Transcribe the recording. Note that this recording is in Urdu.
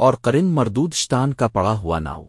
اور قرن مردود شتان کا پڑا ہوا نہ ہو۔